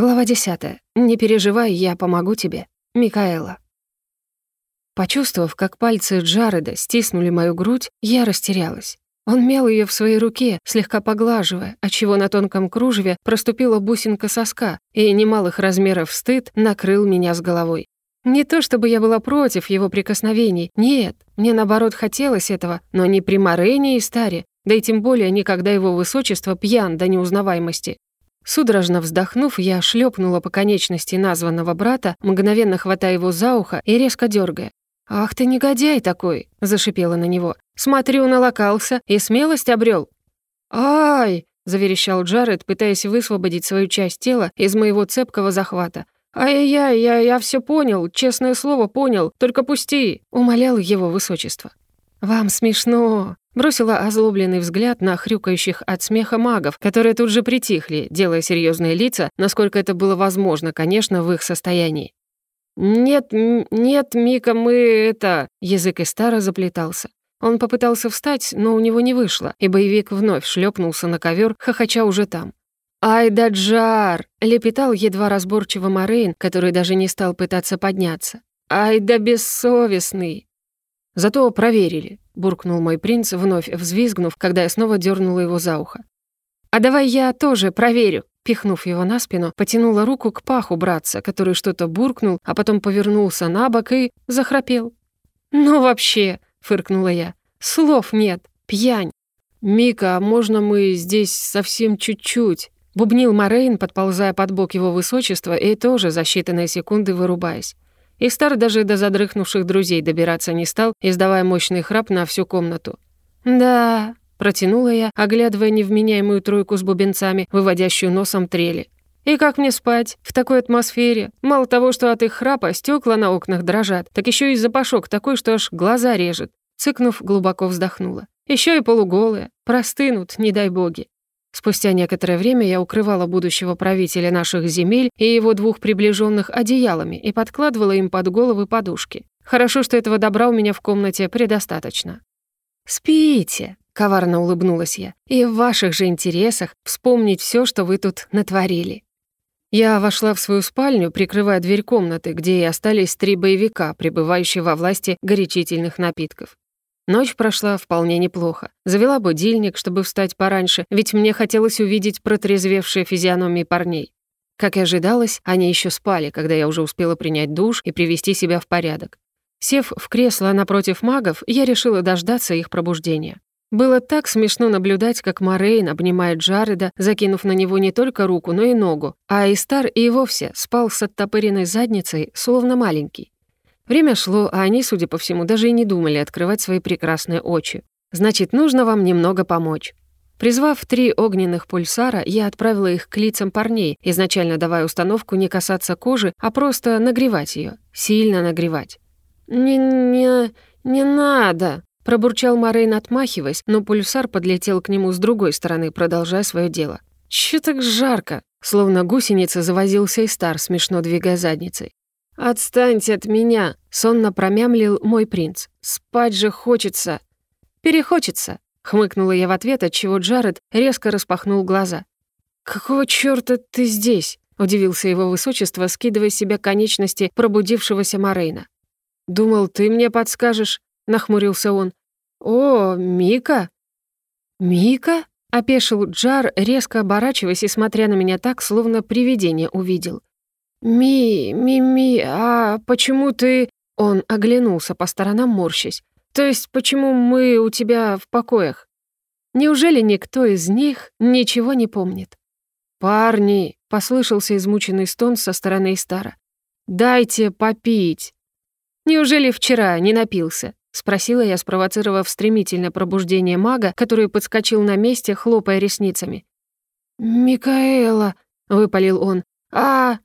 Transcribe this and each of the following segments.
Глава 10. Не переживай, я помогу тебе. Микаэла. Почувствовав, как пальцы Джареда стиснули мою грудь, я растерялась. Он мял ее в своей руке, слегка поглаживая, отчего на тонком кружеве проступила бусинка соска, и немалых размеров стыд накрыл меня с головой. Не то чтобы я была против его прикосновений, нет, мне наоборот хотелось этого, но не при Морене и Старе, да и тем более не когда его высочество пьян до неузнаваемости. Судорожно вздохнув, я шлепнула по конечности названного брата, мгновенно хватая его за ухо и резко дергая. «Ах ты негодяй такой!» — зашипела на него. «Смотрю, налокался и смелость обрел. «Ай!» — заверещал Джаред, пытаясь высвободить свою часть тела из моего цепкого захвата. «Ай-яй, я, я все понял, честное слово понял, только пусти!» — умолял его высочество. «Вам смешно!» — бросила озлобленный взгляд на хрюкающих от смеха магов, которые тут же притихли, делая серьезные лица, насколько это было возможно, конечно, в их состоянии. «Нет, нет, Мика, мы это...» Язык Истара заплетался. Он попытался встать, но у него не вышло, и боевик вновь шлепнулся на ковер, хохоча уже там. «Ай да Джар!» — лепетал едва разборчиво Морейн, который даже не стал пытаться подняться. «Ай да бессовестный!» «Зато проверили», — буркнул мой принц, вновь взвизгнув, когда я снова дернула его за ухо. «А давай я тоже проверю», Пихнув его на спину, потянула руку к паху братца, который что-то буркнул, а потом повернулся на бок и захрапел. «Ну вообще», — фыркнула я, — «слов нет, пьянь». «Мика, а можно мы здесь совсем чуть-чуть?» Бубнил Морейн, подползая под бок его высочества и тоже за считанные секунды вырубаясь. Истар даже до задрыхнувших друзей добираться не стал, издавая мощный храп на всю комнату. «Да, Протянула я, оглядывая невменяемую тройку с бубенцами, выводящую носом трели. И как мне спать в такой атмосфере? Мало того, что от их храпа стекла на окнах дрожат, так еще и запашок такой, что аж глаза режет. Цыкнув, глубоко вздохнула. Еще и полуголые, простынут, не дай боги. Спустя некоторое время я укрывала будущего правителя наших земель и его двух приближенных одеялами и подкладывала им под головы подушки. Хорошо, что этого добра у меня в комнате предостаточно. «Спите», Коварно улыбнулась я. «И в ваших же интересах вспомнить все, что вы тут натворили». Я вошла в свою спальню, прикрывая дверь комнаты, где и остались три боевика, пребывающие во власти горячительных напитков. Ночь прошла вполне неплохо. Завела будильник, чтобы встать пораньше, ведь мне хотелось увидеть протрезвевшие физиономии парней. Как и ожидалось, они еще спали, когда я уже успела принять душ и привести себя в порядок. Сев в кресло напротив магов, я решила дождаться их пробуждения. Было так смешно наблюдать, как Морейн обнимает Джареда, закинув на него не только руку, но и ногу, а Истар и вовсе спал с оттопыренной задницей, словно маленький. Время шло, а они, судя по всему, даже и не думали открывать свои прекрасные очи. Значит, нужно вам немного помочь. Призвав три огненных пульсара, я отправила их к лицам парней, изначально давая установку не касаться кожи, а просто нагревать ее, сильно нагревать. «Не-не... не надо», Пробурчал Морейн, отмахиваясь, но пульсар подлетел к нему с другой стороны, продолжая свое дело. «Чё так жарко?» Словно гусеница завозился и стар, смешно двигая задницей. «Отстаньте от меня!» — сонно промямлил мой принц. «Спать же хочется!» «Перехочется!» — хмыкнула я в ответ, отчего Джаред резко распахнул глаза. «Какого чёрта ты здесь?» — удивился его высочество, скидывая с себя конечности пробудившегося Морейна. «Думал, ты мне подскажешь?» — нахмурился он. «О, Мика?» «Мика?» — опешил Джар, резко оборачиваясь и смотря на меня так, словно привидение увидел. «Ми, ми-ми, а почему ты...» Он оглянулся по сторонам, морщась. «То есть почему мы у тебя в покоях?» Неужели никто из них ничего не помнит? «Парни!» — послышался измученный стон со стороны Истара. «Дайте попить!» Неужели вчера не напился? — спросила я, спровоцировав стремительное пробуждение мага, который подскочил на месте, хлопая ресницами. «Микаэла», — выпалил он. «А...»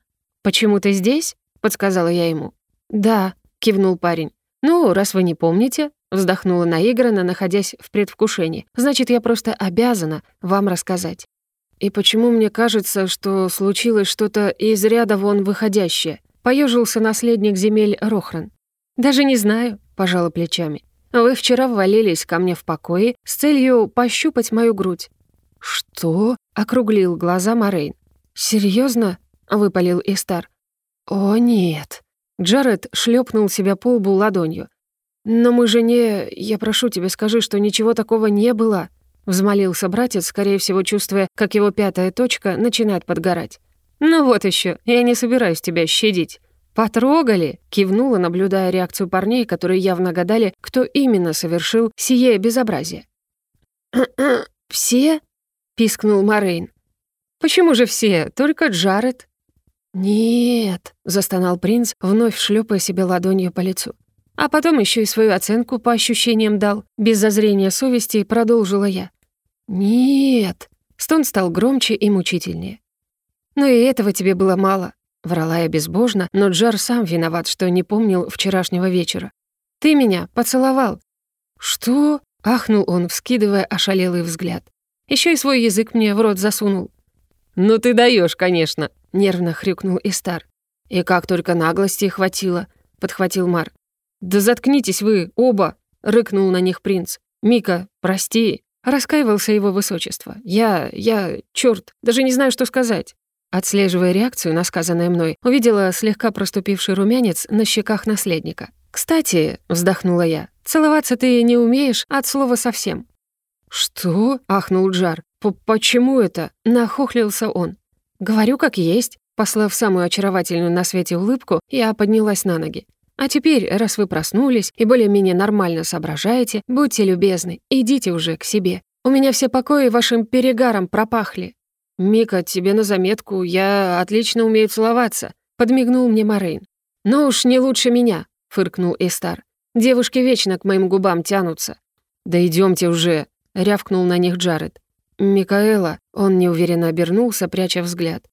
«Почему ты здесь?» — подсказала я ему. «Да», — кивнул парень. «Ну, раз вы не помните», — вздохнула наигранно, находясь в предвкушении. «Значит, я просто обязана вам рассказать». «И почему мне кажется, что случилось что-то из ряда вон выходящее?» — поежился наследник земель Рохран. «Даже не знаю», — пожала плечами. «Вы вчера ввалились ко мне в покое с целью пощупать мою грудь». «Что?» — округлил глаза Морейн. «Серьёзно? — выпалил Истар. «О, нет». Джаред шлепнул себя по лбу ладонью. «Но мы же не... Я прошу тебя, скажи, что ничего такого не было», — взмолился братец, скорее всего, чувствуя, как его пятая точка начинает подгорать. «Ну вот еще, я не собираюсь тебя щадить». «Потрогали?» — кивнула, наблюдая реакцию парней, которые явно гадали, кто именно совершил сие безобразие. «Все?» — пискнул Морейн. «Почему же все? Только Джаред». «Нет», — застонал принц, вновь шлепая себе ладонью по лицу. А потом еще и свою оценку по ощущениям дал. Без зазрения совести продолжила я. «Нет». Стон стал громче и мучительнее. «Но и этого тебе было мало», — врала я безбожно, но Джар сам виноват, что не помнил вчерашнего вечера. «Ты меня поцеловал». «Что?» — ахнул он, вскидывая ошалелый взгляд. Еще и свой язык мне в рот засунул. «Ну ты даешь, конечно», — нервно хрюкнул Истар. «И как только наглости хватило», — подхватил Мар. «Да заткнитесь вы, оба!» — рыкнул на них принц. «Мика, прости!» Раскаивался его высочество. «Я... я... чёрт, даже не знаю, что сказать!» Отслеживая реакцию на сказанное мной, увидела слегка проступивший румянец на щеках наследника. «Кстати», — вздохнула я, — «целоваться ты не умеешь от слова совсем». «Что?» — ахнул Джар. «Почему это?» — нахохлился он. «Говорю, как есть». Послав самую очаровательную на свете улыбку, я поднялась на ноги. А теперь, раз вы проснулись и более-менее нормально соображаете, будьте любезны, идите уже к себе. У меня все покои вашим перегаром пропахли». «Мика, тебе на заметку, я отлично умею целоваться», — подмигнул мне Морейн. «Ну уж не лучше меня», — фыркнул Эстар. «Девушки вечно к моим губам тянутся». «Да идемте уже», — рявкнул на них Джаред. «Микаэла», — он неуверенно обернулся, пряча взгляд.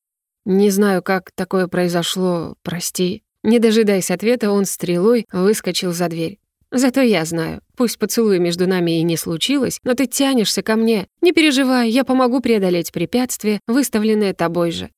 «Не знаю, как такое произошло, прости». Не дожидаясь ответа, он стрелой выскочил за дверь. «Зато я знаю. Пусть поцелуй между нами и не случилось, но ты тянешься ко мне. Не переживай, я помогу преодолеть препятствие, выставленное тобой же».